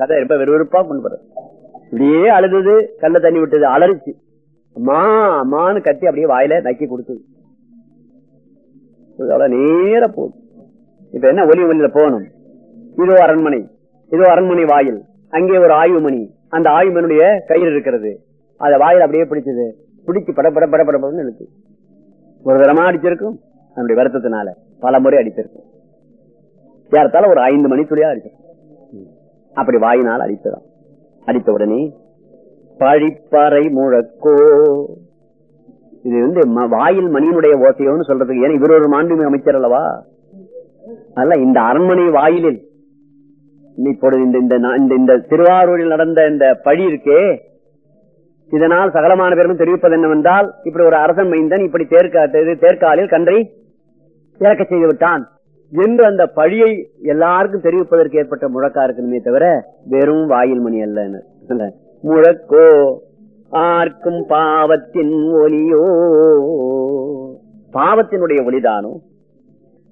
கதை ரொம்ப விறுவிறுப்பா கொண்டு போறது இப்படியே அழுதுது கல்ல தண்ணி விட்டது அலறிச்சு. அம்மா அம்மான்னு கத்தி அப்படியே வாயில நக்கி கொடுத்தது. நேர போகுது. இப்ப என்ன ஒலி ஒலியில போகணும்? இதோ அரண்மனை இதோ அரண்மனை வாயில். அங்கே ஒரு ஆய்வு மணி. அந்த ஆய்வு மணியுடைய கயிறு இருக்கிறது. அதை வாயில் அப்படியே பிடிச்சது. பிடிச்சு பட பட பட படப்படன்னு இழுத்து. ஒரு தரமா அடிச்சிருக்கும். அதனுடைய வருத்தத்தினால பல முறை அடிச்சிருக்கும். ஏறத்தால ஒரு ஐந்து மணி துளியா அடிச்சிருக்கும். அப்படி வாயினால் அடித்ததாம் அடித்த உடனே பழிப்பறை முழக்கோ. இது வந்து ம- வாயில் மணியினுடைய ஓசையோன்னு சொல்றதுக்கு ஏன்னா இவர் ஒரு மாண்புமிகு அமைச்சர் அல்லவா? அல்ல இந்த அரண்மனை வாயிலில் இப்பொழுது இந்த இந்த இந்த- இந்த திருவாரூரில் நடந்த இந்த பழி இருக்கே இதனால் சகலமான பேரும் தெரிவிப்பது என்னவென்றால் இப்படி ஒரு அரசன் மைந்தன் இப்படி தேர்க்கா இது தேர்காலில் கன்றை இறக்க செய்து விட்டான். என்று அந்த பழியை எல்லாருக்கும் தெரிவிப்பதற்கு ஏற்பட்ட முழக்கா இருக்கணுமே தவிர வெறும் வாயில் மணி அல்ல முழக்கோ ஆர்க்கும் பாவத்தின் ஒலியோ பாவத்தினுடைய ஒளிதானோ?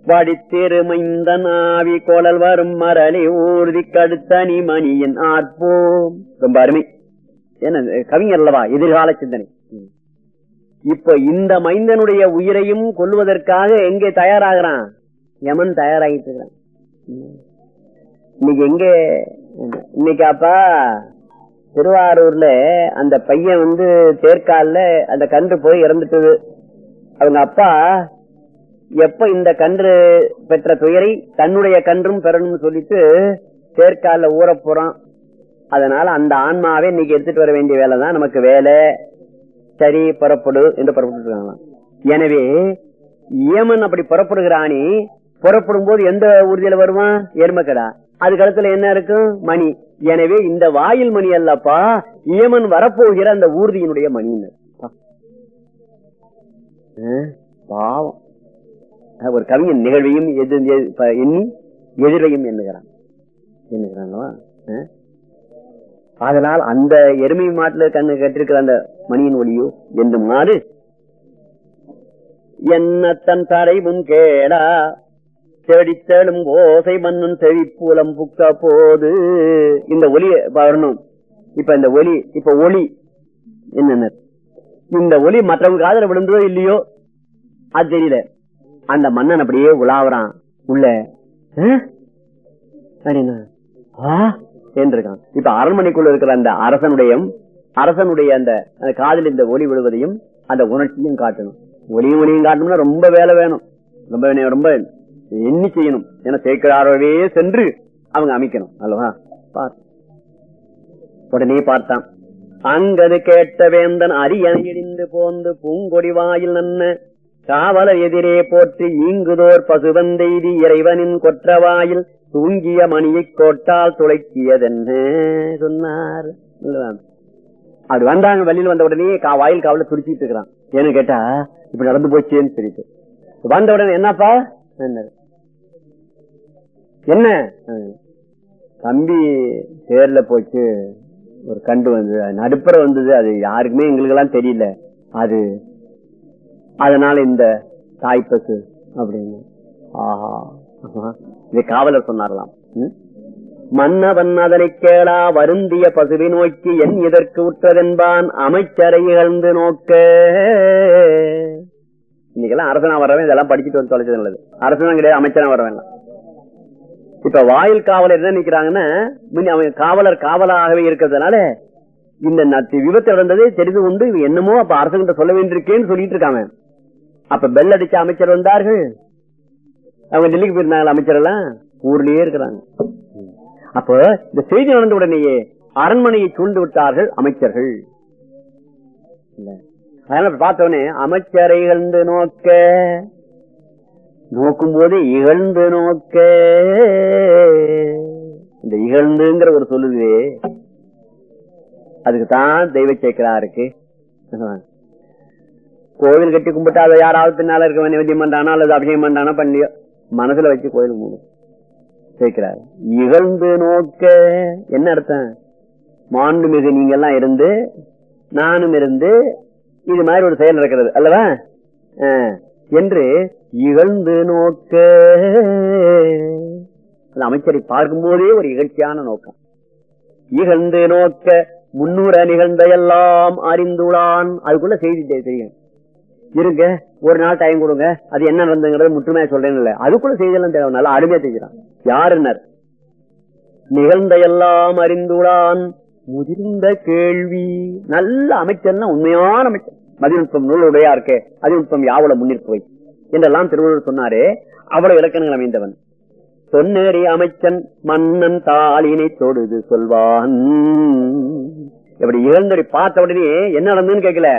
வடித்திருமைந்த நாவி கோழல் வரும் மரளி ஊர்தி கடுத்தனி மணியின் ஆர்ப்போம். ரொம்ப அருமை. என்ன கவிஞர் அல்லவா? எதிர்கால சிந்தனை. இப்ப இந்த மைந்தனுடைய உயிரையும் கொள்வதற்காக எங்கே தயாராகிறான்? யமன் தயாராகிட்டு இருக்கிறான் இன்னைக்கு எங்க? இன்னைக்கு அப்பா திருவாரூர்ல அந்த பையன் வந்து தேர்கால்ல அந்த கன்று போய் இறந்துட்டது. அவங்க அப்பா எப்ப இந்த கன்று பெற்ற துயரை தன்னுடைய கன்றும் பெறணும்னு சொல்லிட்டு தேர்கால்ல ஊற போறான். அதனால அந்த ஆன்மாவே இன்னைக்கு எடுத்துட்டு வர வேண்டிய வேலை தான் நமக்கு வேலை. சரி புறப்படு என்று புறப்பட்டு எனவே இயமன் அப்படி புறப்படுகிறானே புறப்படும் போது எந்த ஊர்தியில வருவான் எருமக்கடா. அது கழுத்துல என்ன இருக்கும்? மணி. எனவே இந்த வாயில் மணி அல்லப்பா ஏமன் வரப்போகிற அந்த ஊர்தியினுடைய மணின்னு. பாவம். ஒரு கவிஞன் நிகழ்வையும் எது- எது- எண்ணி எதிரையும் எண்ணுகிறான். எண்ணுகிறான்? அதனால் அந்த எருமை மாட்டுல கண்ணு கட்டிருக்கிற அந்த மணியின் ஒளியோ என்று மாறு என்ன தன் தரைவும் கேடா தேடித்தேடும் ஓசை மன்னன் செவிப்பூலம் புக்க போது. இந்த ஒலிய வரணும் இப்ப இந்த ஒலி இப்ப ஒளி என்ன இந்த ஒலி மற்றவங்க காதல விழுந்ததோ இல்லையோ? அது தெரியல. அந்த மன்னன் அப்படியே உலாவறான். உள்ள இருக்கான் இப்ப அரண்மனைக்குள்ள இருக்கிற அந்த அரசனுடைய அரசனுடைய அந்த காதல் காதில் இந்த ஒளி விழுவதையும் அந்த உணர்ச்சியும் காட்டணும். ஒளியும் ஒளியும் காட்டணும்னா ரொம்ப வேலை வேணும். ரொம்ப ரொம்ப எண்ணி செய்யணும்? ஏன்னா சேர்க்கிறாரவே சென்று அவங்க அமைக்கணும். அல்லவா? உடனே பார்த்தான். அங்கது கேட்ட வேந்தன் அரியணை இடிந்து போந்து பூங்கொடி வாயில் நன்ன. காவலர் எதிரே போற்றி ஈங்குதோர் பசுவந்தெய்தி இறைவனின் கொற்றவாயில் தூங்கிய மணியைக் கோட்டால் துளைக்கியதென்ன? சொன்னார். அப்படி வந்தாங்க வெளியில வந்த உடனே கா- வாயில் காவல துடிச்சிட்டு இருக்கிறான். ஏன்னு கேட்டா இப்படி நடந்து போச்சேன்னு சொல்லிட்டு. வந்த உடனே என்னப்பா? என்ன என்ன? தம்பி தேர்ல போச்சு ஒரு கண்டு வந்தது. அது நடுப்புற வந்தது. அது யாருக்குமே எங்களுக்கு எல்லாம் தெரியல. அது அதனால இந்த தாய்ப்பசு அப்படின்னு. ஆஹா. இது இதை காவலர் சொன்னாரலாம். ம்? மன்னவன் அதனை கேளா வருந்திய பசுவை நோக்கி என் இதற்கு உற்றதென்பான் அமைச்சரை இகழ்ந்து நோக்க. இன்னைக்கெல்லாம் அரசனா வரவன் இதெல்லாம் படிச்சுட்டு வந்து தொலைச்சது நல்லது. அரசனா கிடையாது அமைச்சனா வரவேன் இப்ப வாயில் காவலர் என்ன நிக்கிறாங்கன்னா முன்ன அவன் காவலர் காவலாகவே இருக்கிறதுனால இந்த நத்தி விபத்து நடந்ததே தெரிந்து கொண்டு என்னமோ அப்ப அரசுகிட்ட சொல்ல வேண்டியிருக்கேன்னு சொல்லிட்டு இருக்காங்க அப்ப பெல் அடிச்ச அமைச்சர் வந்தார்கள். அவங்க டெல்லிக்கு போயிருந்தாங்க அமைச்சர் எல்லாம் ஊர்லயே இருக்கிறாங்க. அப்ப இந்த செய்தி நடந்த உடனேயே அரண்மனையை சூழ்ந்து விட்டார்கள் அமைச்சர்கள். அதனால பார்த்தவனே அமைச்சரை நோக்க நோக்கும்போது இகழ்ந்து நோக்க. இந்த இகழ்ந்துங்கிற ஒரு சொல்லுது. அதுக்கு தான் தெய்வ சேக்கரா இருக்கு. கோவில் கட்டி கும்பிட்டா அதை யாராவது பின்னால இருக்க நிவத்தியம் பண்றானோ அல்லது அபிஷேகம் பண்றானோ பண்ணியோ மனசுல வச்சு கோயில் கும்பிடும். சேர்க்கிறார் இகழ்ந்து நோக்க. என்ன அர்த்தம்? மாண்புமிகு நீங்க எல்லாம் இருந்து நானும் இருந்து இது மாதிரி ஒரு செயல் நடக்கிறது. அல்லவா? அஹ், என்று இகழ்ந்து நோக்க. அந்த அமைச்சரை பார்க்கும் போதே ஒரு இகழ்ச்சியான நோக்கம். இகழ்ந்து நோக்க முன்னூற நிகழ்ந்த எல்லாம் அறிந்துளான் அதுக்குள்ள செய்தி தெரியும். இருங்க ஒரு நாள் டைம் கொடுங்க. அது என்ன நடந்துங்கிறது முற்றுமையா சொல்றேன்னு அதுக்குள்ள செய்தியெல்லாம் தேவை நல்லா அருமையா தெரிஞ்சான் யாருனர் நிகழ்ந்த எல்லாம் அறிந்துளான் முதிர்ந்த கேள்வி. நல்ல அமைச்சர்னா உண்மையான அமைச்சர். மதிநுட்பம் நூலுடையா இருக்கே அதிநுட்பம் யாவல முன்னிற்போய் என்றெல்லாம் திருவள்ளுவர் சொன்னாரே அவ்வளவு இலக்கணங்கள் அமைந்தவன். சொன்னேறி அமைச்சன் மன்னன் தாளினை தொடுது சொல்வான். இப்படி இழந்தடி பார்த்த உடனே என்ன நடந்ததுன்னு கேட்கல.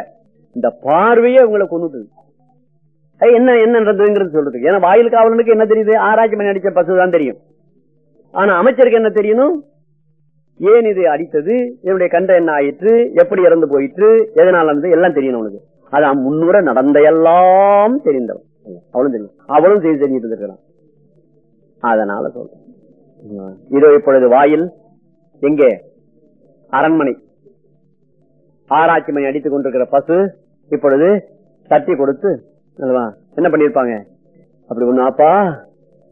இந்த பார்வையே உங்களை கொண்டுட்டு என்ன என்ன நடந்ததுங்கிறது சொல்றது ஏன்னா வாயில் காவலனுக்கு என்ன தெரியுது? ஆராய்ச்சி பண்ணி அடிச்ச பசு தான் தெரியும். ஆனா அமைச்சருக்கு என்ன தெரியணும்? ஏன் இது அடித்தது? இதனுடைய கண்ட என்ன ஆயிற்று? எப்படி இறந்து போயிற்று? எதனால் நடந்தது? எல்லாம் தெரியணும் உனக்கு அதான் முன்னுரை நடந்த எல்லாம் தெரிந்தவன். அவளும் தெரியும். அவளும் செய்து தெரிஞ்சிட்டு இருக்கிறான் அதனால சொல்றேன். இதோ இப்பொழுது வாயில் எங்கே? அரண்மனை. ஆராய்ச்சி மணி அடித்துக் கொண்டிருக்கிற பசு இப்பொழுது தட்டி கொடுத்து என்ன பண்ணிருப்பாங்க அப்படி ஒண்ணாப்பா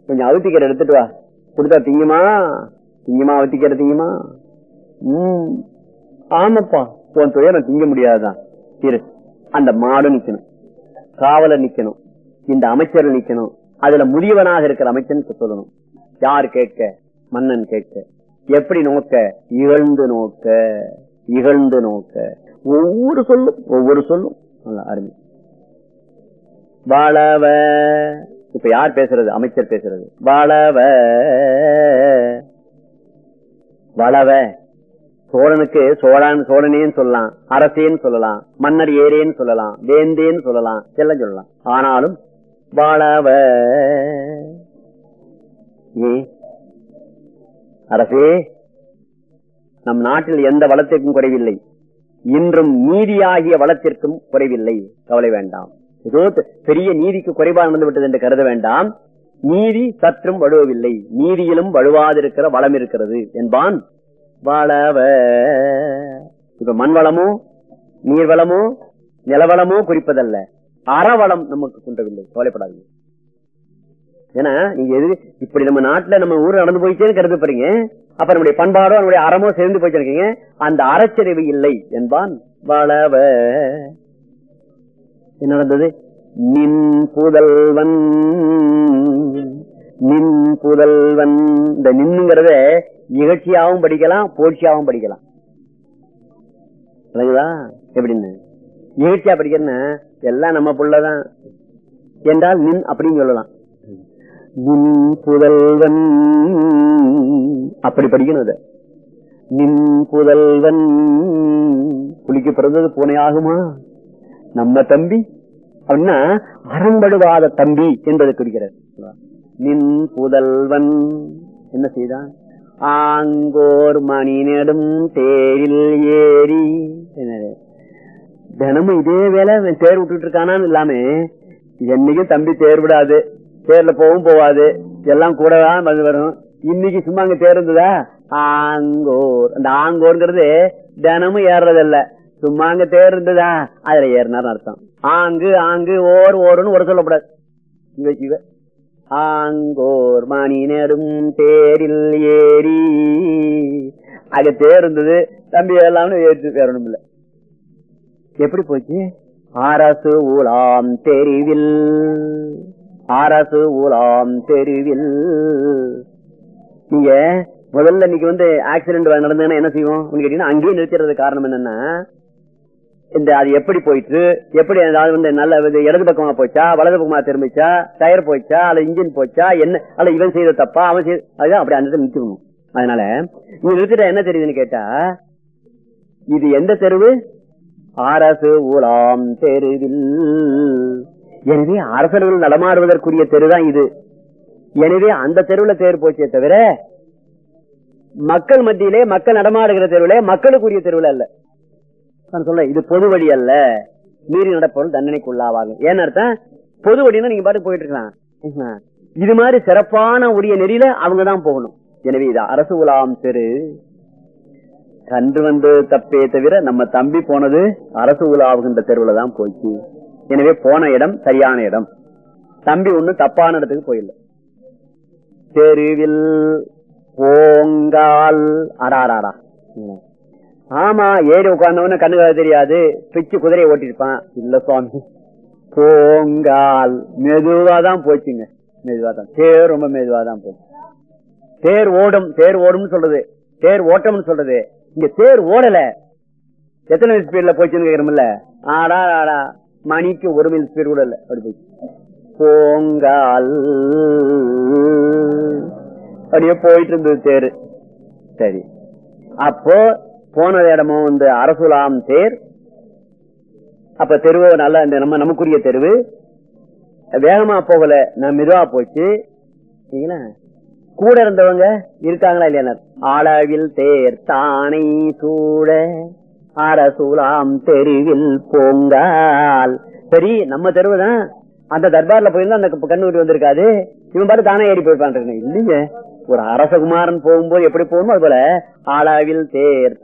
கொஞ்சம் அவுத்திக்கிற எடுத்துட்டு வா. கொடுத்தா திங்குமா திங்குமா அவுத்திக்கிற திங்குமா ஆமாப்பா. உன் துயரம் திங்க முடியாதுதான். இரு. அந்த மாடு நிக்கணும். காவலர் நிக்கணும். இந்த அமைச்சர் நிக்கணும். அதுல முதியவனாக இருக்கிற அமைச்சர் சொல்லணும். யார் கேட்க? மன்னன் கேட்க. எப்படி நோக்க? இகழ்ந்து நோக்க. இகழ்ந்து நோக்க. ஒவ்வொரு சொல்லும் ஒவ்வொரு சொல்லும். நல்லா அருமை. வளவ. இப்ப யார் பேசுறது? அமைச்சர் பேசுறது. வளவ. வளவ. சோழனுக்கு சோழன் சோழனேன்னு சொல்லலாம். அரசேன்னு சொல்லலாம். மன்னர் ஏரேன்னு சொல்லலாம். வேந்தேன்னு சொல்லலாம். எல்லாம் சொல்லலாம். ஆனாலும் வாழவ. அரசே நம் நாட்டில் எந்த வளத்திற்கும் குறைவில்லை. இன்றும் நீதியாகிய வளத்திற்கும் குறைவில்லை. கவலை வேண்டாம். ஏதோ பெரிய நீதிக்கு குறைபாடு நடந்து விட்டது என்று கருத வேண்டாம். நீதி சற்றும் வழுவவில்லை. நீதியிலும் வழுவாதிருக்கிற வளம் இருக்கிறது என்பான் வளவ இப்ப மண் வளமோ நீர் வளமோ நிலவளமோ குறிப்பதல்ல. அறவளம் நமக்கு குன்றவில்லை. கவலைப்படாதீங்க. ஏன்னா நீங்க எது இப்படி நம்ம நாட்டுல நம்ம ஊர் நடந்து போயிட்டேன்னு கருது போறீங்க அப்ப நம்முடைய பண்பாடோ நம்முடைய அறமோ சேர்ந்து போயிட்டு அந்த அறச்சரிவு இல்லை என்பான் வளவ என்ன நடந்தது? நின் புதல்வன் நின் புதல்வன். இந்த நின்னுங்கிறத நிகழ்ச்சியாகவும் படிக்கலாம் போட்சியாகவும் படிக்கலாம். விளங்குதா எப்படின்னு? நிகழ்ச்சியா படிக்கிறேன்னா எல்லாம் நம்ம புள்ளதான். என்றால் நின் அப்படின்னு சொல்லலாம். நின் புதல்வன் அப்படி படிக்கணும் அத நின் புதல்வன் புலிக்கு பிறந்தது பூனையாகுமா ஆகுமா? நம்ம தம்பி அப்படின்னா அறம்படுவாத தம்பி என்பதை குறிக்கிறார். நின் புதல்வன் என்ன செய்தான்? ஆங்கோர் மணி நெடும் தேரில் ஏறி. என்னது? தினமும் இதே வேலை தேர் விட்டுட்டு இருக்கானான்னு இல்லாம என்னைக்கும் தம்பி தேர் விடாது தேர்ல போகவும் போவாது எல்லாம் கூட தான் வந்து வரும். இன்னைக்கு சும்மா அங்க தேர் இருந்ததா? ஆங்கோர். அந்த ஆங்கோர்ங்கிறது தினமும் ஏறுறதில்ல. சும்மா அங்க தேர் இருந்ததா? அதுல ஏறினார் அர்த்தம். ஆங்கு ஆங்கு ஓர் ஓருன்னு ஒரு சொல்லக்கூடாது. இவ ஆங்கோர் மணி நெடும் தேரில் ஏறி. அங்க தேர் இருந்தது தம்பி எல்லாம் ஏற்று பேரணும் இல்ல எப்படி போச்சு? அரசு ஊலாம் தெருவில். அரசு ஊலாம் தெருவில். நீங்க முதல்ல இன்னைக்கு வந்து ஆக்சிடென்ட் நடந்ததுன்னா என்ன செய்வோம்? கேட்டீங்கன்னா அங்கேயே நிறுத்திடுறது காரணம் என்னன்னா இந்த அது எப்படி போயிட்டு எப்படி அதாவது வந்து நல்ல இது இடது பக்கமா போச்சா? வலது பக்கமா திரும்பிச்சா? டயர் போச்சா? அல்ல இன்ஜின் போச்சா? என்ன? அல்ல இவன் செய்த தப்பா? அவன் செய்த அதுதான் அப்படி அந்த இடத்துல அதனால நீங்க நிறுத்திட்டா என்ன தெரியுதுன்னு கேட்டா இது எந்த தெருவு? அரசு ஊலாம் தெருவில். எனவே அரசர்கள் நடமாடுவதற்குரிய தெருதான் இது. எனவே அந்த தெருவுல தேர் போச்சே தவிர மக்கள் மத்தியிலே மக்கள் நடமாடுகிற தெருவில் மக்களுக்குரிய தெருவில் அல்ல. நான் சொல்ல இது பொது வழி அல்ல. மீறி நடப்பவர்கள் தண்டனைக்கு உள்ளாவாகும் ஏன்னு அர்த்தம்? பொது வழின்னா நீங்க பாட்டு போயிட்டு இருக்கலாம். இது மாதிரி சிறப்பான உரிய நெறியில அவங்கதான் போகணும். எனவே இது அரசு உலாம் தெரு. கன்று வந்து தப்பே தவிர நம்ம தம்பி போனது அரசு உலாவுகின்ற தெருவுல தான் போச்சு. எனவே போன இடம் சரியான இடம். தம்பி ஒண்ணு தப்பான இடத்துக்கு போயிடல தெருவில் ஓங்கால் அடாராடா ஆமா ஏறி உட்கார்ந்தவன கண்ணுக்காக தெரியாது. பிச்சு குதிரையை ஓட்டிருப்பான் இல்ல சுவாமி போங்கால். மெதுவா தான் போச்சுங்க. மெதுவா தான் தேர் ரொம்ப மெதுவா தான் போச்சு. தேர் ஓடும் தேர் ஓடும்னு சொல்றது. தேர் ஓட்டம்னு சொல்றது. இங்க தேர் ஓடல. எத்தனை மில் ஸ்பீட்ல போச்சுன்னு கேக்குறோம்ல? ஆடா ஆடா. மணிக்கு ஒரு மில் ஸ்பீட் கூட இல்ல. அப்படி போச்சு. போங்கால். அப்படியே போயிட்டு இருந்தது தேர். சரி. அப்போ போன இடமும் வந்து அரசுலாம் தேர். அப்ப தெருவு நல்லா இந்த நம்ம நமக்குரிய தெருவு. வேகமா போகல நான் மெதுவா போச்சு. கூட இருந்தவங்க இருக்காங்களா இல்லையா ஆளவில் தேர் தானை சூழ அரசுலாம் தெருவில் போங்கால். சரி நம்ம தெருவு தான் அந்த தர்பார்ல போயிருந்தா அந்த கண்ணூரி வந்திருக்காது. இவன் பாட்டு தானே ஏறி போயிருப்பான் இல்லைங்க. ஒரு அரசகுமாரன் போகும்போது எப்படி போகணும் அது போல அளவில் தேர்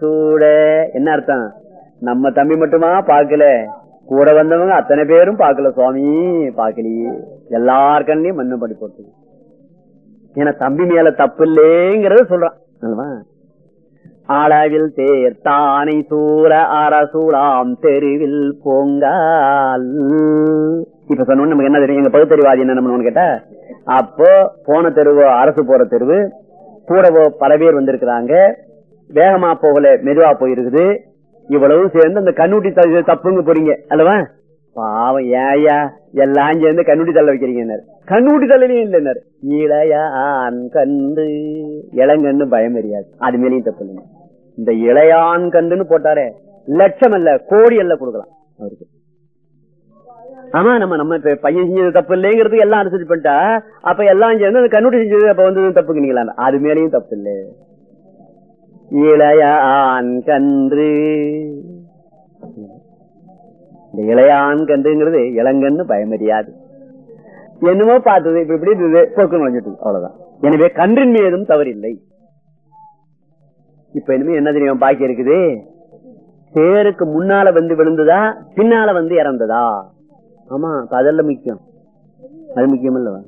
சூட. என்ன அர்த்தம்? நம்ம தம்பி மட்டுமா பாக்கல கூட வந்தவங்க அத்தனை பேரும் பாக்கல சுவாமி பாக்கலையே எல்லார் கண்ணையும் மண்ணு படி போட்டு. ஏன்னா தம்பி மேல தப்பு இல்லைங்கிறத சொல்றான். அளவில் தேர்த்தானை தேர் தானை சூழ அரசூலாம் தெருவில் போங்கால். இப்ப சொன்ன நமக்கு என்ன தெரியும்? எங்க பகுத்தறிவாதி என்ன நம்ம கேட்டா அப்போ போன தெருவு அரசு போற தெருவு கூட பல பேர் வந்திருக்கிறாங்க. வேகமா போகல மெதுவா போயிருக்குது. இவ்வளவு சேர்ந்து அந்த கண்ணூட்டி த- தப்புங்க போறீங்க. அல்லவா? பாவம் ஏயா எல்லாம் சேர்ந்து கண்ணூட்டி தள்ள வைக்கிறீங்க கண்ணூட்டி தள்ளலையும் இல்லைனர் இளையான் கண்டு இளங்கன்னு பயம் தெரியாது. அது மேலேயும் தப்பு இல்லைங்க. இந்த இளையான் கண்டுன்னு போட்டாரே லட்சம் அல்ல கோடி அல்ல கொடுக்கலாம். அவருக்கு. ஆமா நம்ம நம்ம பையன் செஞ்சது தப்பு இல்லைங்கிறது எல்லாம் அனுசரிச்சு பண்ணிட்டா அப்ப எல்லாம் சேர்ந்து அந்த கண்ணூட்டி செஞ்சது அப்ப வந்து தப்புக்குனீங்களா அது மேலேயும் தப்பு இல்லை இளையான் கன்று. இந்த இளையான் கன்றுங்கிறது இளங்கன்னு பயமறியாது. என்னமோ பார்த்தது இப்ப இப்படி இருந்தது போக்கு நுழைஞ்சிட்டு அவ்வளவுதான். எனவே கன்றின் மீதும் தவறில்லை. இப்ப இனிமே என்ன தெரியும் பாக்கி இருக்குது? தேருக்கு முன்னால வந்து விழுந்ததா பின்னால வந்து இறந்ததா? ஆமா அதெல்லாம் முக்கியம். அது முக்கியம் இல்லவா?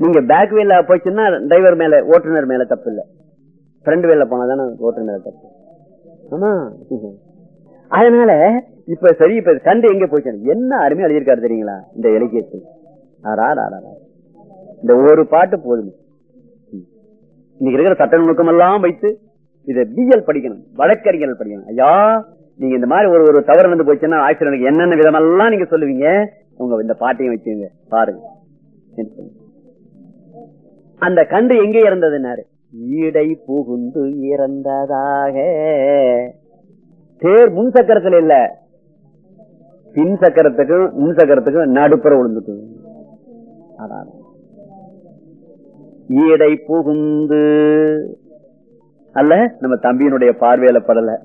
நீங்க பேக் வேல போச்சுன்னா டிரைவர் மேல ஓட்டுநர் மேல தப்பு இல்ல. ஃப்ரண்ட் வீல்ல போனாதானே ஓட்டுநர் மேல தப்பு. ஆமா? அதனால இப்ப சரி இப்ப சண்டை எங்க போச்சு? என்ன அருமையா எழுதியிருக்காரு தெரியுங்களா? இந்த இலக்கியத்தில் இந்த ஒரு பாட்டு போதும். இன்னைக்கு இருக்கிற சட்ட நுணுக்கம் எல்லாம் வைத்து இதை பிஎல் படிக்கணும் வழக்கறிஞர்கள் படிக்கணும். ஐயா நீங்க இந்த மாதிரி ஒரு ஒரு தவறு வந்து போச்சுன்னா ஆக்சிடென்ட் என்னென்ன விதமெல்லாம் நீங்க சொல்லுவீங்க? உங்க இந்த பாட்டையும் வச்சுங்க பாருங்க. அந்த கன்று எங்கே இறந்ததுன்னாரு? ஈடை புகுந்து இறந்ததாக. தேர் முன் சக்கரத்துல இல்ல. பின் சக்கரத்துக்கும் முன் சக்கரத்துக்கும் நடுப்புற விழுந்துட்டு. அதான். ஈடை புகுந்து. அல்ல நம்ம தம்பியினுடைய பார்வையில படல.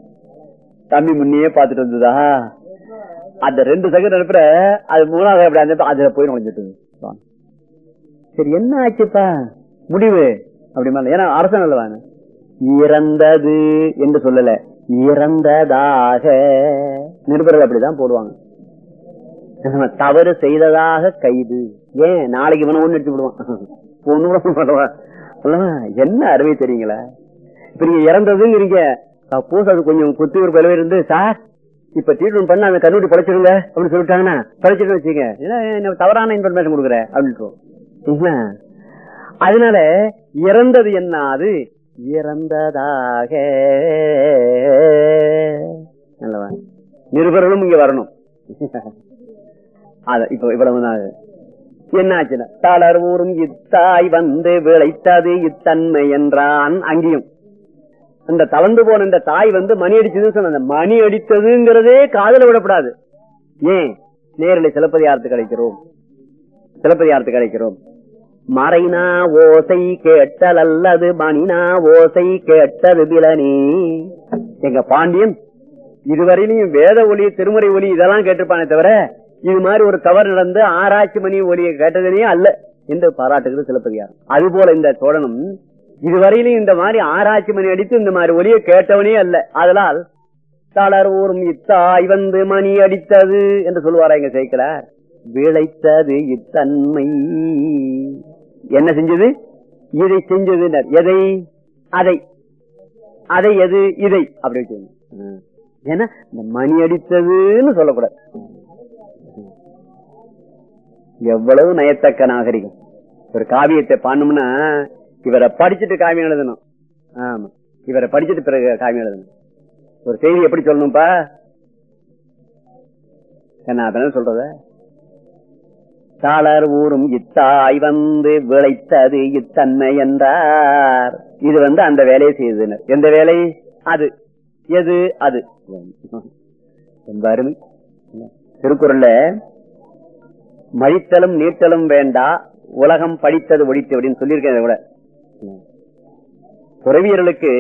தம்பி முன்னையே பாத்துட்டு வந்ததா? அந்த ரெண்டு செகண்ட் அனுப்புற அது மூணாவது அப்படி அந்த அதுல போய் நுழைஞ்சிட்டு சரி என்ன ஆச்சுப்பா? முடிவு. அப்படி மாதிரி ஏன்னா அரசன் அல்லவாங்க இறந்தது என்று சொல்லல. இறந்ததாக. நிருபர்கள் அப்படிதான் போடுவாங்க. தவறு செய்ததாக கைது. ஏன்? நாளைக்கு இவனை ஒண்ணு எடுத்து விடுவான். கூட என்ன அருமை தெரியுங்களா? இப்ப நீங்க இறந்ததுங்கிறீங்க சப்போஸ் அது கொஞ்சம் குத்தி ஒரு பலவே இருந்து சார் இப்ப ட்ரீட்மெண்ட் பண்ண அவன் கண்ணூடி படைச்சிருங்க அப்படின்னு சொல்லிட்டாங்கன்னா படைச்சிட்டு வச்சுங்க ஏன்னா, என்ன தவறான இன்ஃபர்மேஷன் கொடுக்குற அப்படின்ட்டு அதனால இறந்தது என்ன அது? இறந்ததாக. நல்லவா? நிருபர்களும் இங்க வரணும். அத இப்ப இவ்வளவு என்னாச்சுன்னா தளர் ஊரும் இத்தாய் வந்து விளைத்தது இத்தன்மை என்றான் அங்கேயும். அந்த தளர்ந்து போன இந்த தாய் வந்து மணி அடிச்சதுன்னு சொன்ன அந்த மணி அடித்ததுங்கிறதே காதல விடப்படாது. ஏன்? நேரில் சிலப்பதிகாரத்து கிடைக்கிறோம் சிலப்பதிகாரத்து கிடைக்கிறோம் மறைனா ஓசை கேட்டல் அல்லது மணினா ஓசை கேட்டது பிலனி எங்க பாண்டியன் இதுவரையிலும் வேத ஒலி திருமுறை ஒலி இதெல்லாம் கேட்டிருப்பானே தவிர இது மாதிரி ஒரு தவறு நடந்து ஆராய்ச்சி மணி ஒலியை கேட்டதுனே அல்ல என்று பாராட்டுகிறது சிலப்பதிகாரம் அது போல இந்த தோழனும் இதுவரையிலும் இந்த மாதிரி ஆராய்ச்சி மணி அடித்து இந்த மாதிரி ஒளிய கேட்டவனே அல்ல. அதனால் தளர் ஊரும் இத்தாய் வந்து மணி அடித்தது என்று சொல்லுவாரா எங்க சேர்க்கிறார் விளைத்தது இத்தன்மை. என்ன செஞ்சது? இதை செஞ்சது எதை? அதை. அதை எது? இதை. அப்படி வச்சுக்கணும் ஏன்னா இந்த மணி அடித்ததுன்னு சொல்லக்கூடாது. எவ்வளவு நயத்தக்க நாகரிகம். ஒரு காவியத்தை பண்ணும்னா இவரை படிச்சுட்டு காவியம் எழுதணும். ஆமா. இவரை படிச்சுட்டு பிறகு காமி எழுதணும். ஒரு செய்தி எப்படி சொல்லணும்ப்பா என்ன அதான சொல்றத? தாளர் ஊரும் இத்தாய் வந்து விளைத்தது இத்தன்மை என்றார். இது வந்து அந்த வேலையை செய்தனர். எந்த வேலை? அது. எது? அது. ரொம்ப அருமை. திருக்குறள்ல மழித்தலும் நீட்டலும் வேண்டா உலகம் படித்தது ஒழித்து அப்படின்னு சொல்லியிருக்கேன் இதை கூட. துறவியர்களுக்கு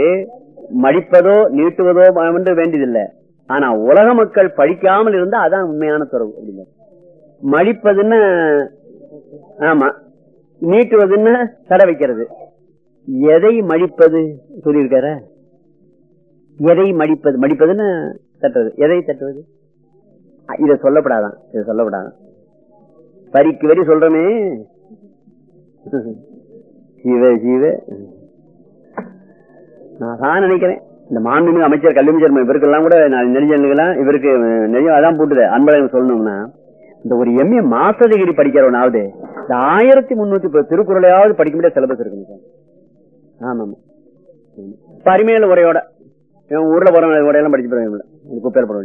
மடிப்பதோ நீட்டுவதோ என்று வேண்டியதில்லை. ஆனா உலக மக்கள் படிக்காமல் இருந்தா அதான் உண்மையான துறவு அப்படின்னு மடிப்பதுன்னு ஆமா நீட்டுவதுன்னு தடை வைக்கிறது. எதை மடிப்பது சொல்லியிருக்கார? எதை மடிப்பது மடிப்பதுன்னு தட்டுறது. எதை தட்டுவது? இத சொல்லப்படாதான் இத சொல்லப்படாதான். வரிக்கு வரி சொல்றமே. சிவ சிவ நான் தான் நினைக்கிறேன். இந்த மாண்புமிகு அமைச்சர் கல்வி அமைச்சர் இவருக்கெல்லாம் கூட நான் நெறிஞ்சலுக்கெல்லாம் இவருக்கு நெறிஞ்ச அதான் போட்டுது. அன்பழகன் சொல்லணும்னா இந்த ஒரு எம்ஏ மாஸ்டர் டிகிரி படிக்கிறவனாவது இந்த ஆயிரத்தி முன்னூத்தி திருக்குறளையாவது படிக்க முடியாத சிலபஸ் இருக்கு ஆமாம். பரிமையில உரையோட ஊர்ல போறவங்க உடையெல்லாம் படிச்சு போறேன் பேர் போட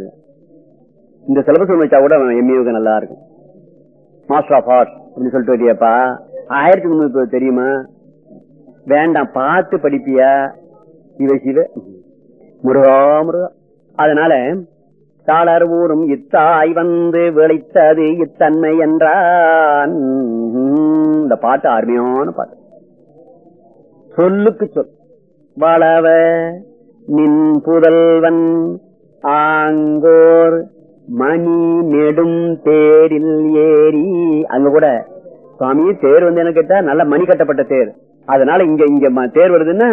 இந்த சிலபஸ் ஒன்று வச்சா கூட எம்ஏவுக்கு நல்லா இருக்கும். மாஸ்டர் ஆஃப் ஆர்ட்ஸ் அப்படின்னு சொல்லிட்டு வரியாப்பா ஆயிரத்தி முன்னூத்தி தெரியுமா? வேண்டாம் பார்த்து படிப்பியா? சிவ சிவ. முருகா முருகா. அதனால தாளர் ஊரும் இத்தாய் வந்து விளைத்தது இத்தன்மை என்றான். இந்த பாட்டு அருமையான பாட்டு. சொல்லுக்கு சொல். வளவ நின் புதல்வன் ஆங்கோர் மணி நெடும் தேரில் ஏறி. அங்க கூட சுவாமி தேர் வந்து என்ன கேட்டா நல்ல மணி கட்டப்பட்ட தேர். அதனால இங்க இங்க தேர் வருதுன்னா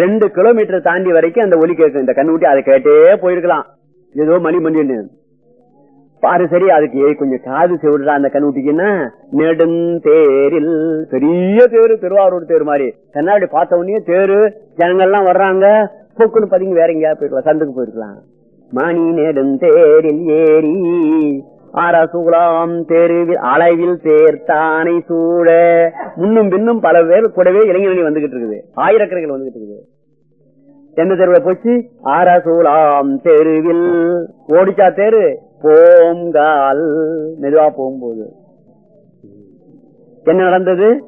ரெண்டு கிலோமீட்டர் தாண்டி வரைக்கும் அந்த ஒலி கேட்கும் இந்த கண்ணுட்டி அதை கேட்டே போயிருக்கலாம். ஏதோ மணி மணின்னு பாரு சரி அதுக்கு கொஞ்சம் காது செவிடுறா அந்த கண்ணுட்டிக்குன்னா நெடுந்தேரில் பெரிய தேரு திருவாரூர் தேர் மாதிரி. கண்ணாடி பார்த்த உடனே தேரு ஜனங்கள்லாம் வர்றாங்க. பொக்குன்னு பதுங்கி வேற எங்கேயா போயிருக்கலாம் சந்துக்கு போயிருக்கலாம். மணி நெடுந்தேரில் ஏறி அரசுலாம் தெருவில் அளவில் தேர்த்தானை சூழ. முன்னும் பின்னும் பல பேர் கூடவே இளைஞர்கள் வந்துகிட்டு இருக்குது. ஆயிரக்கணக்கில் வந்துகிட்டு இருக்குது. எந்த தெருவில் போச்சு? அரசுலாம் தெருவில். ஓடிச்சா தேரு? போங்கால். மெதுவா போகும்போது. என்ன நடந்தது?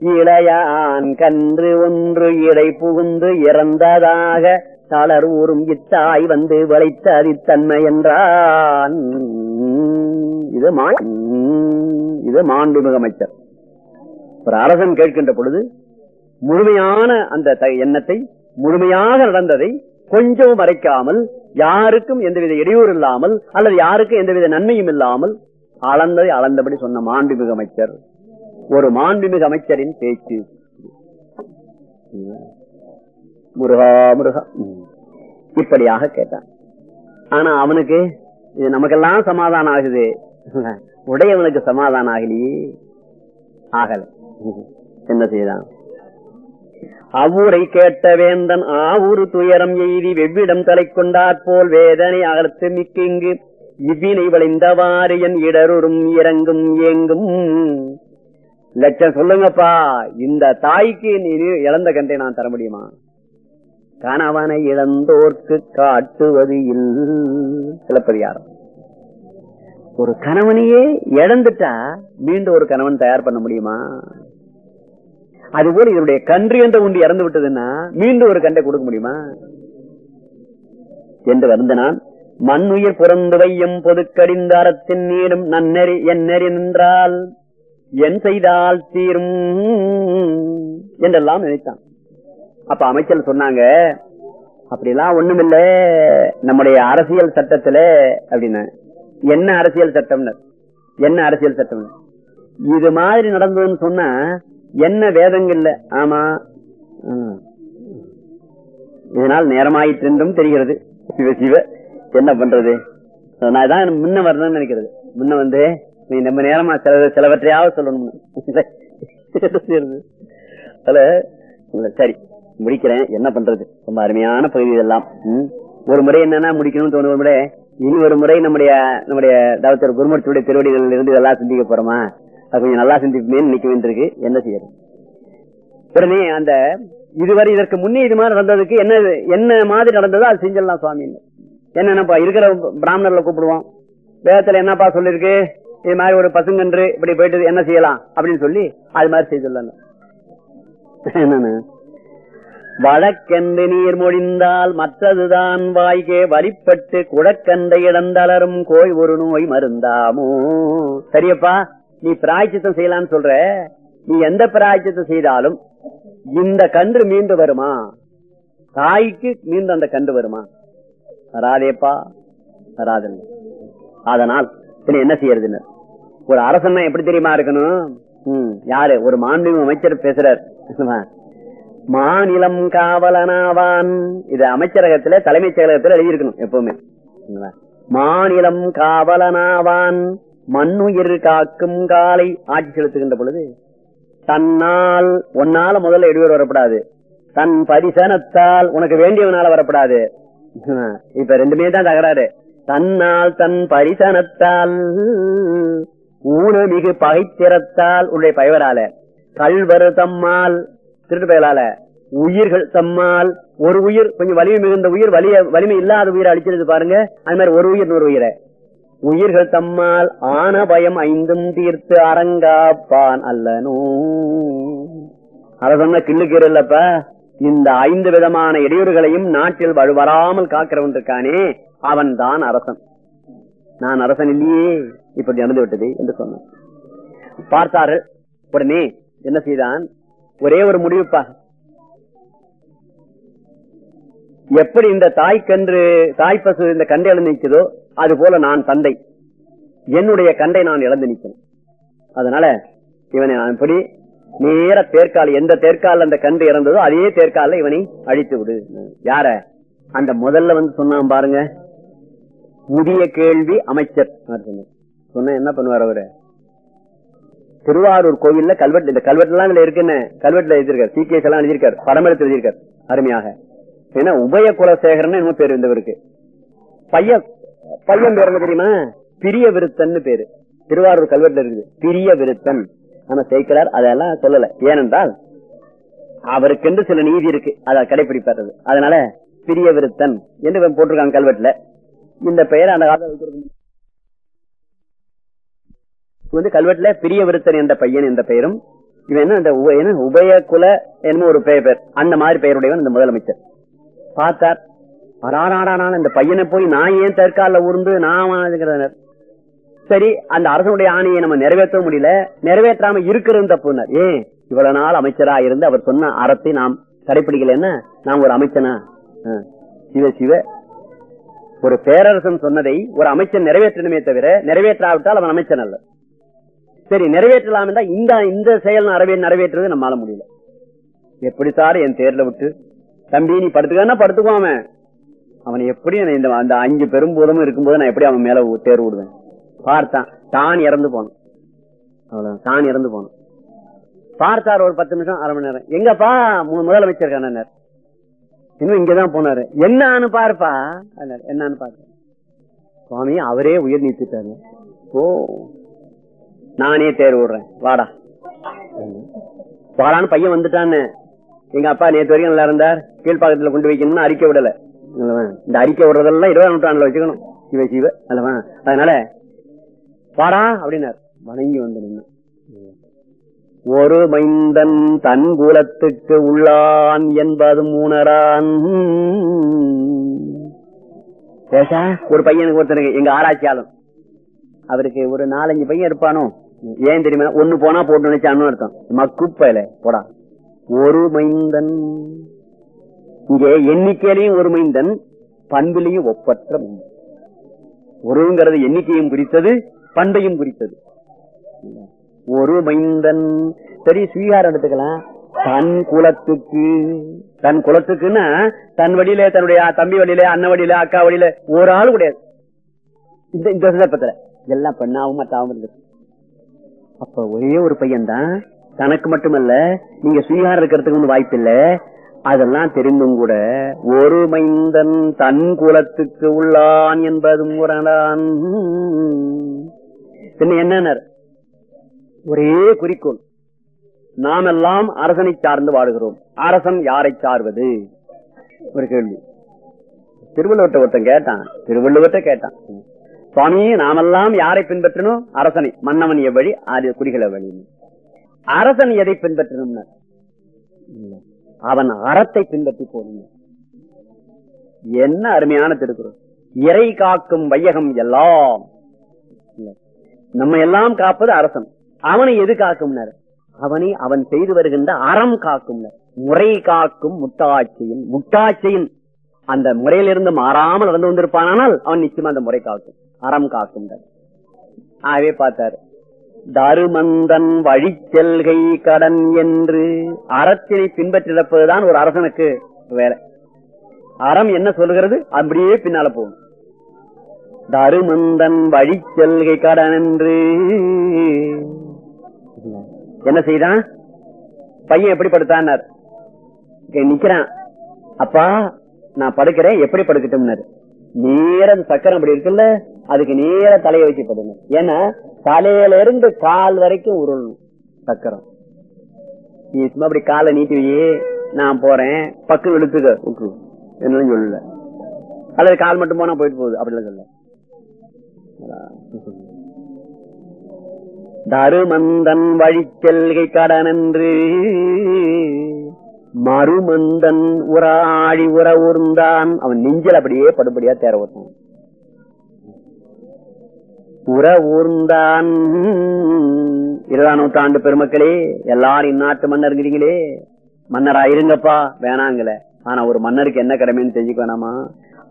இளையான் கன்று ஒன்று இடை புகுந்து இறந்ததாக தளர் ஊரும் இத்தாய் வந்து வளைத்த அதித்தன்மை என்றான். இது இது மாண்புமிகு அமைச்சர். ஒரு அரசன் கேட்கின்ற பொழுது முழுமையான அந்த எண்ணத்தை முழுமையாக நடந்ததை கொஞ்சம் மறைக்காமல் யாருக்கும் எந்தவித இடையூறு இல்லாமல் அல்லது யாருக்கும் எந்தவித நன்மையும் இல்லாமல் அளந்ததை அளந்தபடி சொன்ன மாண்புமிகு அமைச்சர். ஒரு மாண்புமிகு அமைச்சரின் பேச்சு. முருகா முருகா. இப்படியாக கேட்டான். ஆனா அவனுக்கு இது நமக்கெல்லாம் சமாதானம் ஆகுது. உடையவனுக்கு சமாதானம் ஆகலையே. ஆகல. என்ன செய்தான்? அவ்வூரை கேட்ட வேந்தன் ஆவூரு துயரம் எய்தி வெவ்விடம் தலை கொண்டாற் போல் வேதனை அகர்த்து மிக்க இங்கு இவ்வினை வளைந்தவாறு என் இடருறும் இறங்கும் இயங்கும் லட்சம் சொல்லுங்கப்பா இந்த தாய்க்கு நீ இழந்த கண்டை நான் தர முடியுமா? கணவனை இழந்தோர்க்கு காட்டுவது இல் சிலப்பதிகாரம். ஒரு கணவனையே இழந்துட்டா மீண்டும் ஒரு கணவன் தயார் பண்ண முடியுமா? அதுபோல இதனுடைய கன்று என்ற ஒன்று இறந்து விட்டதுன்னா மீண்டும் ஒரு கண்டை கொடுக்க முடியுமா? என்று வருந்தனான் மண்ணுயிர் புறந்து வையும் பொதுக்கடிந்த அறத்தின் நீரும் நன்னெறி என் நெறி நின்றால் என் செய்தால் தீரும் என்றெல்லாம் நினைத்தான். அப்ப அமைச்சர் சொன்னாங்க அப்படிலாம் ஒண்ணுமில்ல. நம்முடைய அரசியல் சட்டத்துல அப்படின்னு. என்ன அரசியல் சட்டம் என்ன அரசியல் சட்டம் இது மாதிரி நடந்ததுன்னு சொன்னா என்ன வேதங்கள்ல ஆமா. இதனால் நேரமாயிற்று என்றும் தெரிகிறது. சிவ சிவ என்ன பண்றது? நான் தான் முன்ன வரணும்னு நினைக்கிறது. முன்ன வந்து நீ நம்ம நேரமா சில சிலவற்றையாவது சொல்லணும் சரி. முடிக்கிறேன். என்ன பண்றது? ரொம்ப அருமையான பகுதி இதெல்லாம். ம். ஒரு முறை என்னன்னா முடிக்கணும்னு தோணும் முறை இனி ஒரு முறை நம்முடைய நம்முடைய டாக்டர் குருமூர்த்தியுடைய திருவடிகளில் இருந்து இதெல்லாம் சிந்திக்க போறோமா? அது கொஞ்சம் நல்லா சிந்திப்பேன்னு நினைக்க வேண்டியிருக்கு. என்ன செய்யறது? உடனே அந்த இதுவரை இதற்கு முன்னே இது மாதிரி நடந்ததுக்கு என்ன என்ன மாதிரி நடந்ததோ அது செஞ்சிடலாம் சுவாமி. என்னென்னப்பா? இருக்கிற பிராமணர்ல கூப்பிடுவோம். வேதத்துல என்னப்பா சொல்லிருக்கு இது மாதிரி ஒரு பசுங்கன்று இப்படி போயிட்டு என்ன செய்யலாம்? அப்படின்னு சொல்லி அது மாதிரி செய்துள்ளன என்னன்னு? வழக்கென்று நீர் மொழிந்தால் மற்றதுதான் வாய்கே வழிபட்டு குடக்கண்டை இடந்தளரும் கோய் ஒரு நோய் மருந்தாமோ? சரியப்பா நீ பிராய்ச்சித்தம் செய்யலாம்னு சொல்ற. நீ எந்த பிராய்ச்சித்தம் செய்தாலும் இந்த கன்று மீண்டு வருமா? தாய்க்கு மீண்டும் அந்த கன்று வருமா? வராதேப்பா வராதில்லை. அதனால் என்ன செய்யறதுன்னு? ஒரு அரசன் எப்படி தெரியுமா இருக்கணும்? ம், யாரு? ஒரு மாண்பு அமைச்சர் பேசுறார். மாநிலம் காவலனாவான். இது அமைச்சரகத்துல தலைமைச் செயலகத்துல எழுதியிருக்கணும் எப்பவுமே. மாநிலம் காவலனாவான். மண்ணுயிர் காக்கும் காலை ஆட்சி செலுத்துகின்ற பொழுது தன்னால் ஒன்னால முதல்ல எடுவர் வரப்படாது. தன் பரிசனத்தால் உனக்கு வேண்டியவனால வரப்படாது. இப்ப ரெண்டுமே தான் தகராறு. தன்னால் தன் பரிசனத்தால் ஊனமிகு பகைத்திறத்தால் உன்னுடைய பயவரால கல்வரு தம்மால் திருட்டு பயலால. உயிர்கள் தம்மால் ஒரு உயிர் கொஞ்சம் வலிமை மிகுந்த உயிர் வலிய வலிமை இல்லாத உயிரை அழிச்சிருது பாருங்க. அது மாதிரி ஒரு உயிர் நூறு உயிரை. உயிர்கள் தம்மால் ஆன பயம் ஐந்தும் தீர்த்து அரங்காப்பான் அல்லனோ. அத சொன்ன கிள்ளுக்கீர் இல்லப்ப. இந்த ஐந்து விதமான இடையூறுகளையும் நாட்டில் வரு- வராமல் காக்கிறவன் இருக்கானே அவன் தான் அரசன். நான் அரசன் இல்லையே இப்படி நடந்து விட்டது என்று சொன்னான். பார்த்தார்கள் உடனே என்ன செய்தான்? ஒரே ஒரு முடிவுப்பா. எப்படி இந்த தாய் கன்று தாய் பசு இந்த கண்டை இழந்து நிற்குதோ அது போல நான் தந்தை. என்னுடைய கண்டை நான் இழந்து நிற்கணும். அதனால இவனை நான் இப்படி நேர தேர்கால எந்த தேர்கால அந்த கன்று இறந்ததோ அதே தேர்கால இவனை அழித்து விடு. யார? அந்த முதல்ல வந்து சொன்னான் பாருங்க. முதிய கேள்வி அமைச்சர். சொன்ன என்ன பண்ணுவார் அவரு? திருவாரூர் கோவில்ல கல்வெட்டு இந்த கல்வெட்டு எல்லாம் இதுல இருக்குன்னு கல்வெட்டுல எழுதியிருக்காரு. சீக்கியஸ் எல்லாம் எழுதியிருக்காரு. பரமெடுத்து எழுதியிருக்காரு. அருமையாக. ஏன்னா உபய குலசேகரன் என்ன பேர் இருந்தவருக்கு பையன் பையன் பேர் என்ன தெரியுமா? பிரிய விருத்தன் பேரு. திருவாரூர் கல்வெட்டுல இருக்குது. பிரிய விருத்தன் ஆனா சேர்க்கிறார் அதெல்லாம் சொல்லல. ஏனென்றால் அவருக்கென்று சில நீதி இருக்கு. அதை கடைபிடிப்பது அதனால பிரிய விருத்தன் என்று போட்டிருக்காங்க கல்வெட்டுல. இந்த பெயர் அந்த காலத்தில் வந்து கல்வெட்டுல பிரிய விருத்தன் என்ற பையன் என்ற பெயரும் இவன் என்ன இந்த உபயகுல என்ன உபய குல என்னமோ ஒரு பெயர் பேர் அந்த மாதிரி பெயருடையவன் இந்த முதலமைச்சர். பார்த்தார். அடாடாடாடான இந்த பையனை போய் நான் ஏன் தற்கால உருந்து நான் சரி அந்த அரசனுடைய ஆணையை நம்ம நிறைவேற்ற முடியல நிறைவேற்றாம இருக்கிறது தப்புனர். ஏன்? இவ்வளவு நாள் அமைச்சரா இருந்து அவர் சொன்ன அறத்தை நாம் கடைபிடிக்கலன்னா நாம் ஒரு அமைச்சனா? சிவ சிவ ஒரு பேரரசன் சொன்னதை ஒரு அமைச்சன் நிறைவேற்றணுமே தவிர நிறைவேற்றாவிட்டால் அவன் அமைச்சன் அல்ல. சரி நிறைவேற்றலாம் என்றா இந்த இந்த செயல் நிறைவே நிறைவேற்றுறது நம்மால முடியல. எப்படி சார் என் தேர்ல விட்டு? தம்பி நீ படுத்துக்கானா படுத்துக்குவான் அவன்? அவனை எப்படி இந்த அந்த அஞ்சு பெரும்பூதமும் இருக்கும்போது நான் எப்படி அவன் மேல தேர் விடுவேன் பார்த்தான். தான் இறந்து போனான். அவ்வளவு தான் இறந்து போனான். பார்த்தார் ஒரு பத்து நிமிஷம் அரை மணி நேரம். எங்கப்பா? முதலமைச்சர் கண்ணனர் இன்னும் இங்கதான் போனாரு. என்னன்னு பாருப்பா. என்னன்னு பாரு சுவாமி அவரே உயிர் நீத்திட்டாரு. ஓ. நானே தேர் விடுறேன் வாடா. வாடான்னு பையன் வந்துட்டான்னு. எங்க அப்பா நேற்று வரைக்கும் நல்லா இருந்தார். கீழ்பாக்கத்துல கொண்டு வைக்கணும்னு அறிக்கை விடல. இந்த அறிக்கை விடுறதெல்லாம் இருபதாம் நூற்றாண்டுல வச்சுக்கணும். சிவ சிவ. அல்லவா அதனால வாடா அப்படின்னார். வணங்கி வந்து ஒரு மைந்தன் தன் குலத்துக்கு உள்ளான் என்பது மூணரான். ஒரு பையனுக்கு ஒருத்தருக்கு எங்க ஆராய்ச்சியாளன். அவருக்கு ஒரு நாலஞ்சு பையன் இருப்பானோ? ஏன் தெரியுமா? ஒண்ணு போனா போட்டு நினைச்சான்னு அர்த்தம். மக்குப்பையில போடா. ஒரு மைந்தன். இங்கே எண்ணிக்கையிலையும் ஒரு மைந்தன் பண்பிலையும் ஒப்பற்ற மைந்தன். ஒருங்கிறது எண்ணிக்கையும் குறித்தது பண்பையும் குறித்தது. ஒரு மைந்தன். சரி ஸ்வீகாரம் எடுத்துக்கலாம். தன் குலத்துக்கு. தன் குலத்துக்குன்னா தன் வழியில தன்னுடைய தம்பி வழியில அண்ணன் வழியில அக்கா வழியில ஒரு ஆள் கிடையாது. இந்த இந்த சந்தர்ப்பத்துல. எல்லாம் பெண்ணாவும் மற்றாவும் இருந்தது அப்ப ஒரே ஒரு பையன் தான் தனக்கு மட்டுமல்ல நீங்க சுயகாரம் இருக்கிறதுக்கு ஒண்ணு வாய்ப்பு இல்ல அதெல்லாம் தெரிந்தும் கூட ஒரு மைந்தன் தன் குலத்துக்கு உள்ளான் என்பதும் உரனான் பின்ன என்ன ஒரே குறிக்கோள். நாமெல்லாம் அரசனை சார்ந்து வாழுகிறோம். அரசன் யாரை சார்வது? ஒரு கேள்வி. திருவள்ளுவர்கிட்ட ஒருத்தன் கேட்டான். திருவள்ளுவர்கிட்ட கேட்டான். சுவாமி நாமெல்லாம் யாரை பின்பற்றணும் அரசனை. மன்னவன் எவ்வழி அது குடிகள வழி. அரசன் எதை பின்பற்றணும் அவன் அறத்தை பின்பற்றி போகணும் என்ன அருமையான திருக்குறள். இறை காக்கும் வையகம் எல்லாம். நம்ம எல்லாம் காப்பது அரசன். அவனை எது காக்கும்னர்? அவனை அவன் செய்து வருகின்ற அறம் காக்கும் முறை காக்கும் முட்டாட்சியின் முட்டாட்சியின். அந்த முறையிலிருந்து மாறாமல் வந்து வந்திருப்பானால் அவன் நிச்சயமா அந்த முறை காக்கும். அறம் காக்கும் ஆகவே பார்த்தாரு தருமந்தன் வழி செல்கை கடன் என்று அறத்தினை பின்பற்றிடப்பதுதான் ஒரு அரசனுக்கு வேலை. அறம் என்ன சொல்லுகிறது? அப்படியே பின்னால போகும் தருமந்தன் வழி செல்கை கடன் என்று என்ன செய்தான்? பையன் எப்படி படுத்தான்னார்? நிக்கிறான். அப்பா நான் படுக்கிறேன் எப்படி படுக்கட்டும் நேரம் சக்கரம் அப்படி இருக்குல்ல அதுக்கு நேர தலையை வச்சு படுங்க ஏன்னா தலையில இருந்து கால் வரைக்கும் உருளணும் சக்கரம். நீ சும்மா அப்படி காலை நீட்டிவையே நான் போறேன் பக்கம் இழுத்துக்க விட்டு என்ன சொல்லல. அல்லது கால் மட்டும் போனா போயிட்டு போகுது அப்படிலாம் சொல்ல தருமந்தன் வழி செல்கை கடன் என்று மறுமந்தன் உராடி உற ஊர்ந்தான் அவன் நெஞ்சில் அப்படியே படுபடியா தேர ஓட்டான் உற ஊர்ந்தான் இருபதாம் நூற்றாண்டு பெருமக்களே எல்லாரும் இந்நாட்டு மன்னர் இருக்கிறீங்களே மன்னரா இருங்கப்பா வேணாங்கல ஆனா ஒரு மன்னருக்கு என்ன கடமைன்னு தெரிஞ்சுக்க வேணாமா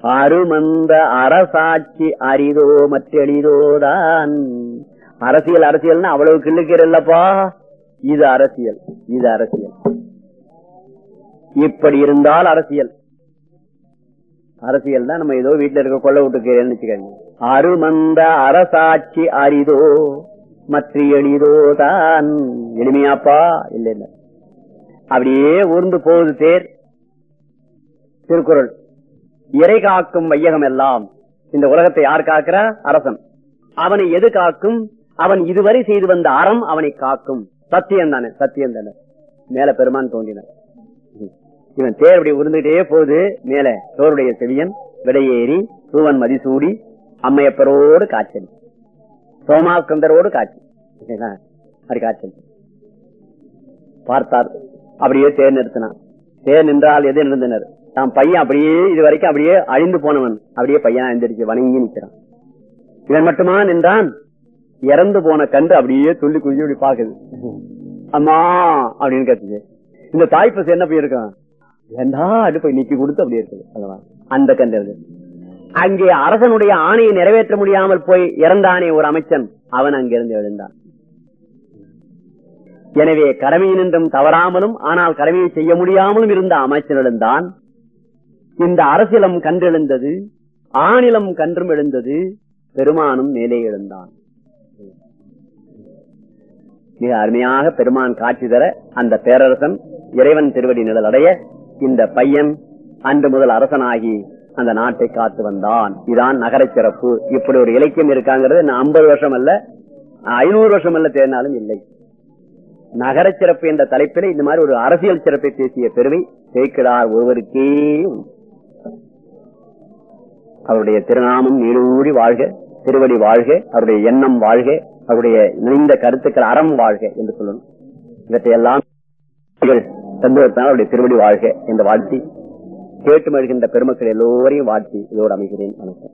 அருமந்த அரசாட்சி அரிதோ மற்றெளிதோதான் அரசியல் அரசியல்னா அவ்வளவு கிள்ளுக்கிற இல்லப்பா. இது அரசியல் இது அரசியல். இப்படி இருந்தால் அரசியல். அரசியல் தான் நம்ம ஏதோ வீட்டுல இருக்க கொள்ள விட்டுக்கிறேன்னு வச்சுக்கோங்க. அருமந்த அரசாட்சி அரிதோ மற்ற எளிதோ தான். எளிமையாப்பா? இல்ல இல்ல. அப்படியே ஊர்ந்து போகுது தேர். திருக்குறள். இறை காக்கும் வையகம் எல்லாம் இந்த உலகத்தை யார் காக்கிற? அரசன். அவனை எது காக்கும்? அவன் இதுவரை செய்து வந்த அறம் அவனை காக்கும். சத்தியம் தானே சத்தியம் தானே மேல பெருமான் தோன்றினார். இவன் தேர் அப்படி உருந்துகிட்டே போகுது. மேல சோருடைய செவியன் விடையேறி தூவன் மதிசூடி அம்மையப்பரோடு காய்ச்சல். சோமாஸ்கந்தரோடு காய்ச்சல். அப்படி காய்ச்சல். பார்த்தார். அப்படியே தேர் நிறுத்தினான். தேர் நின்றால் எது நிறுத்தினர்? தான் பையன் அப்படியே இது வரைக்கும் அப்படியே அழிந்து போனவன். அப்படியே பையன் அழிந்திருச்சு வணங்கி நிற்கிறான். இவன் மட்டுமா நின்றான்? இறந்து போன கண்டு அப்படியே துள்ளி குஞ்சு இப்படி பாக்குது அம்மா அப்படின்னு கத்துச்சு இந்த தாய்ப்பசு என்ன போயிருக்கான் ஏண்டா அடுப்பை நீக்கி கொடுத்து அப்படி இருக்குது அந்த கண்டு அங்கே அரசனுடைய ஆணையை நிறைவேற்ற முடியாமல் போய் இறந்தானே ஒரு அமைச்சன். அவன் அங்கிருந்து எழுந்தான். எனவே கடமையினின்றும் தவறாமலும் ஆனால் கடமையை செய்ய முடியாமலும் இருந்த அமைச்சனிடம்தான் இந்த அரசியலம் கன்றெழுந்தது ஆணிலம் கன்றும் எழுந்தது பெருமானும் மேலே எழுந்தான். மிக அருமையாக பெருமான் காட்சி தர அந்த பேரரசன் இறைவன் திருவடி நிழல் அடைய இந்த பையன் அன்று முதல் அரசனாகி அந்த நாட்டை காத்து வந்தான். இதான் நகர சிறப்பு. இப்படி ஒரு இலக்கியம் இருக்காங்கிறது ஐம்பது வருஷம் அல்ல ஐநூறு வருஷம் அல்ல தேர்னாலும் இல்லை. நகர சிறப்பு என்ற தலைப்பில் இந்த மாதிரி ஒரு அரசியல் சிறப்பை பேசிய பெருமை தேய்க்கிறார் ஒருவருக்கே. அவருடைய திருநாமம் நீடூடி வாழ்க திருவடி வாழ்க அவருடைய எண்ணம் வாழ்க அவருடைய நினைந்த கருத்துக்கள் அறம் வாழ்க என்று சொல்லணும். இவற்றையெல்லாம் தந்துவத்தால் அவருடைய திருவடி வாழ்க என்று வாழ்த்தி கேட்டு மகிழ்கின்ற பெருமக்கள் எல்லோரையும் வாழ்த்தி இதோடு அமைகிறேன். வணக்கம்.